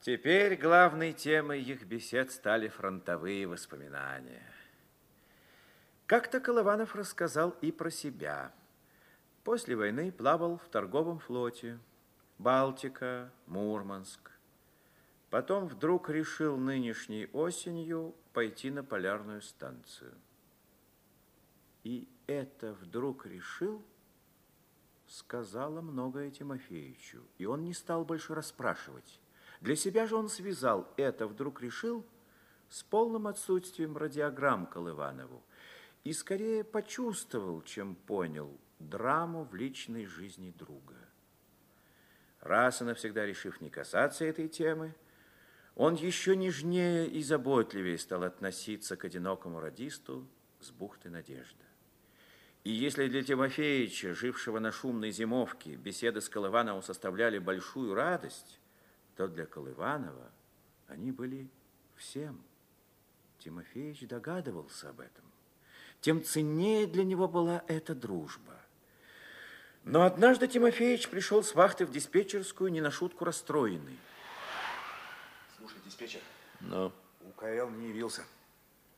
Теперь главной темой их бесед стали фронтовые воспоминания. Как-то Колыванов рассказал и про себя. После войны плавал в торговом флоте. Балтика, Мурманск. Потом вдруг решил нынешней осенью пойти на полярную станцию. И это вдруг решил, сказала многое Тимофеевичу, и он не стал больше расспрашивать. Для себя же он связал это, вдруг решил, с полным отсутствием радиограмм Колыванову и скорее почувствовал, чем понял, драму в личной жизни друга. Раз и навсегда решив не касаться этой темы, он еще нежнее и заботливее стал относиться к одинокому радисту с бухты Надежды. И если для Тимофеевича, жившего на шумной зимовке, беседы с Колывановым составляли большую радость, то для Колыванова они были всем. Тимофеевич догадывался об этом. Тем ценнее для него была эта дружба. Но однажды Тимофеевич пришел с вахты в диспетчерскую не на шутку расстроенный. Слушай, диспетчер. Ну? УКЛ не явился.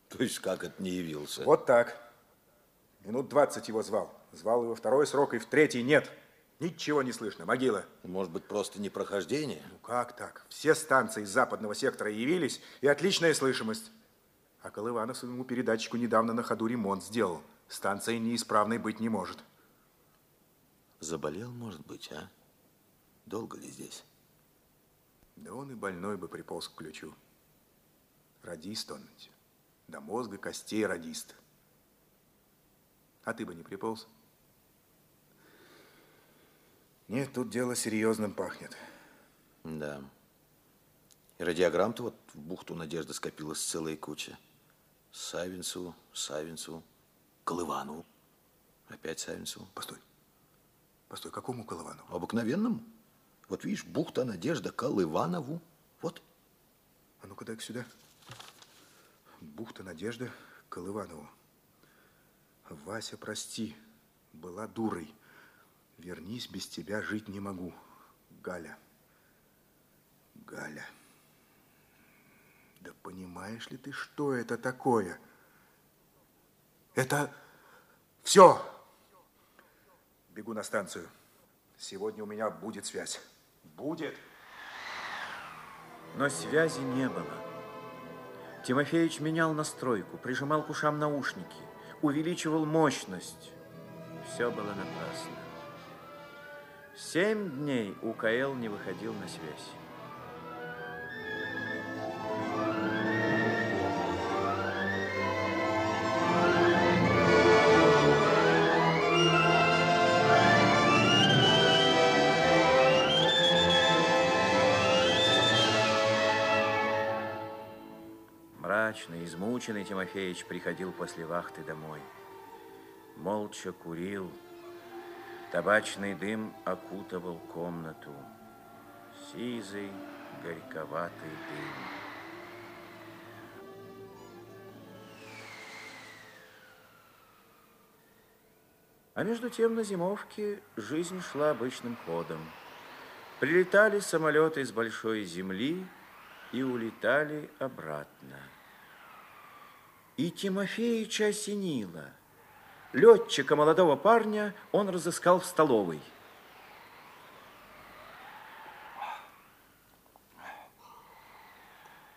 То есть как это не явился? Вот так. Минут 20 его звал. Звал его второй срок и в третий нет. Ничего не слышно. Могила. Может быть, просто непрохождение? Ну как так? Все станции западного сектора явились, и отличная слышимость. А Колыванов своему передатчику недавно на ходу ремонт сделал. Станция неисправной быть не может. Заболел, может быть, а? Долго ли здесь? Да он и больной бы приполз к ключу. Радист он. До мозга костей радист. А ты бы не приполз? Нет, тут дело серьезным пахнет. Да. И радиограмм-то вот в бухту Надежды скопилась целая куча. Савинцеву, Савинцеву, Колыванову. Опять Савинцеву. Постой. Постой, какому Колыванову? Обыкновенному. Вот видишь, бухта Надежда Колыванову. Вот. А ну-ка дай сюда. Бухта Надежда Колыванову. Вася, прости, была дурой. Вернись, без тебя жить не могу. Галя. Галя. Да понимаешь ли ты, что это такое? Это все. Бегу на станцию. Сегодня у меня будет связь. Будет. Но связи не было. Тимофеевич менял настройку, прижимал к ушам наушники, увеличивал мощность. Все было напрасно. Семь дней УКЛ не выходил на связь. Мрачный, измученный Тимофеевич приходил после вахты домой. Молча курил, Табачный дым окутывал комнату. Сизый, горьковатый дым. А между тем на зимовке жизнь шла обычным ходом. Прилетали самолеты из большой земли и улетали обратно. И Тимофеича осенило – Летчика, молодого парня, он разыскал в столовой.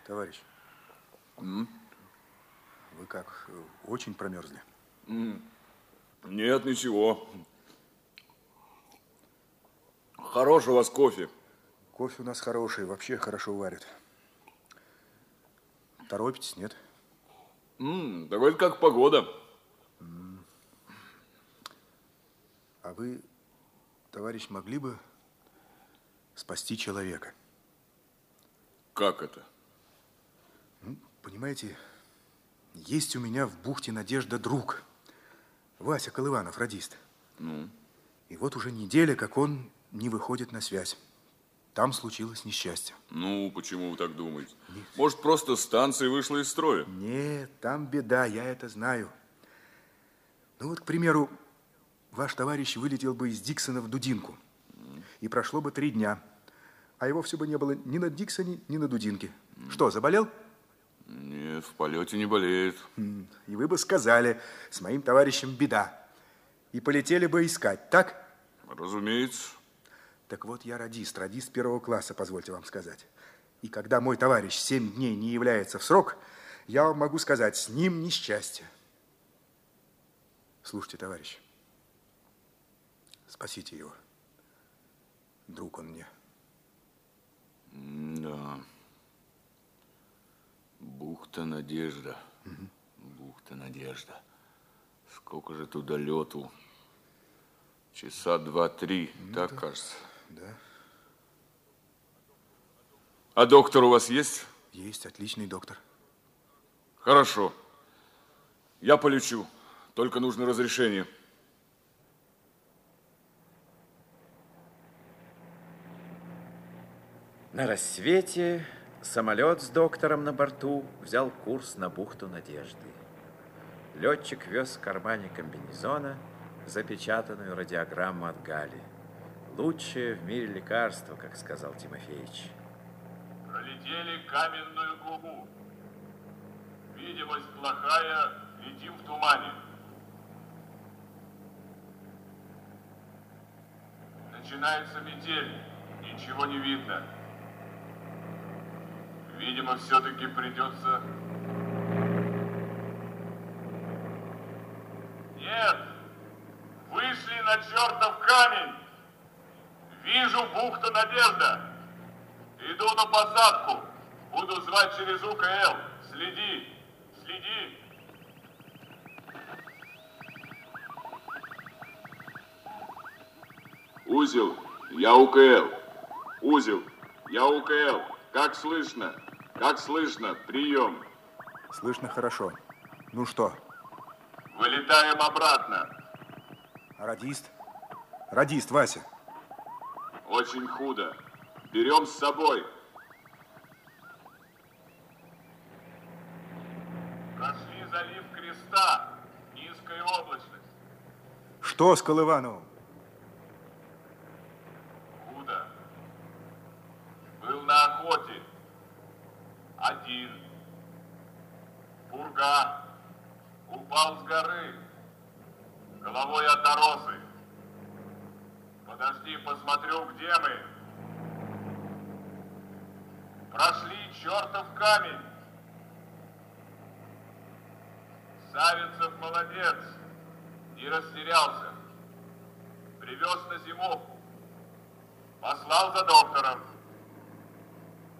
Товарищ, М? вы как, очень промерзли? М. Нет, ничего. Хороший у вас кофе. Кофе у нас хороший, вообще хорошо варят. Торопитесь, нет? М, так это как погода. А вы, товарищ, могли бы спасти человека? Как это? Ну, понимаете, есть у меня в бухте Надежда друг. Вася Колыванов, радист. Ну? И вот уже неделя, как он не выходит на связь. Там случилось несчастье. Ну, почему вы так думаете? Может, просто станция вышла из строя? Нет, там беда, я это знаю. Ну вот, к примеру, ваш товарищ вылетел бы из Диксона в Дудинку. И прошло бы три дня. а его все бы не было ни на Диксоне, ни на Дудинке. Что, заболел? Нет, в полете не болеет. И вы бы сказали, с моим товарищем беда. И полетели бы искать, так? Разумеется. Так вот, я радист, радист первого класса, позвольте вам сказать. И когда мой товарищ семь дней не является в срок, я вам могу сказать, с ним несчастье. Слушайте, товарищ, спасите его. Друг он мне. Да. Бухта Надежда. Бухта Надежда. Сколько же туда лету? Часа два-три, так кажется. Да, А доктор у вас есть? есть отличный доктор. Хорошо. Я полечу. Только нужно разрешение. На рассвете самолет с доктором на борту взял курс на бухту Надежды. Летчик вез в кармане комбинезона запечатанную радиограмму от Гали. Лучшее в мире лекарство, как сказал Тимофеевич. Пролетели каменную губу. Видимость плохая, летим в тумане. Начинается метель, ничего не видно. Видимо, все-таки придется... Нет! Вышли на чертов камень! Вижу бухту Надежда! Иду на посадку. Буду звать через УКЛ. Следи, следи. Узел, я УКЛ. Узел, я УКЛ. Как слышно? Как слышно? Прием. Слышно хорошо. Ну что, Вылетаем обратно. радист? Радист, Вася. Очень худо. Берем с собой. Прошли залив Креста. Низкая облачность. Что с Колывановым? Головой от доросы. Подожди, посмотрю, где мы. Прошли чертов камень. Савинцев молодец. Не растерялся. Привез на зимовку. Послал за доктором.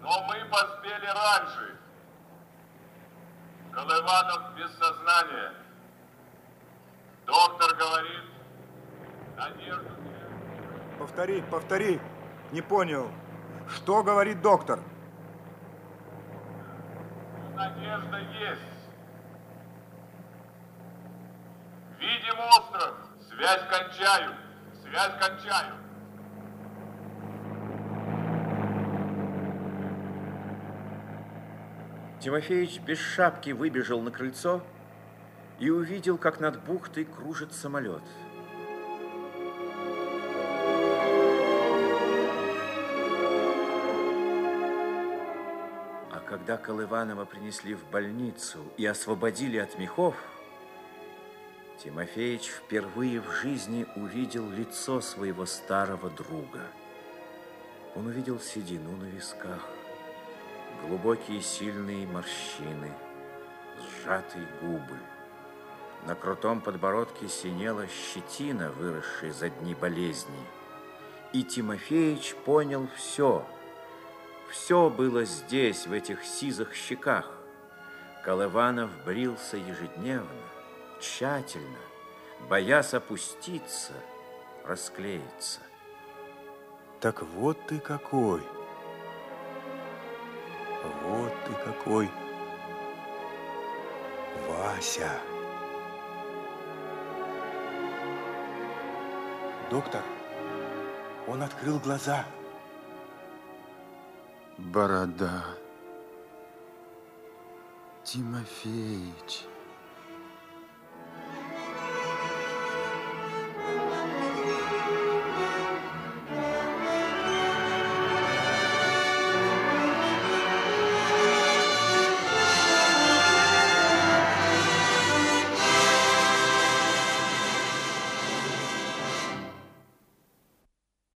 Но мы поспели раньше. Колыванов без сознания. Доктор говорит, надежду. Повтори, повтори. Не понял. Что говорит доктор? Надежда есть. Видим остров. Связь кончаю. Связь кончаю. Тимофеич без шапки выбежал на крыльцо и увидел, как над бухтой кружит самолет. А когда Колыванова принесли в больницу и освободили от мехов, Тимофеич впервые в жизни увидел лицо своего старого друга. Он увидел седину на висках, глубокие сильные морщины, сжатые губы. На крутом подбородке синела щетина, выросшая за дни болезни. И Тимофеич понял все. Все было здесь, в этих сизых щеках. Колыванов брился ежедневно, тщательно, боясь опуститься, расклеиться. Так вот ты какой. Вот ты какой. Вася. Доктор, он открыл глаза. Борода. Тимофеич.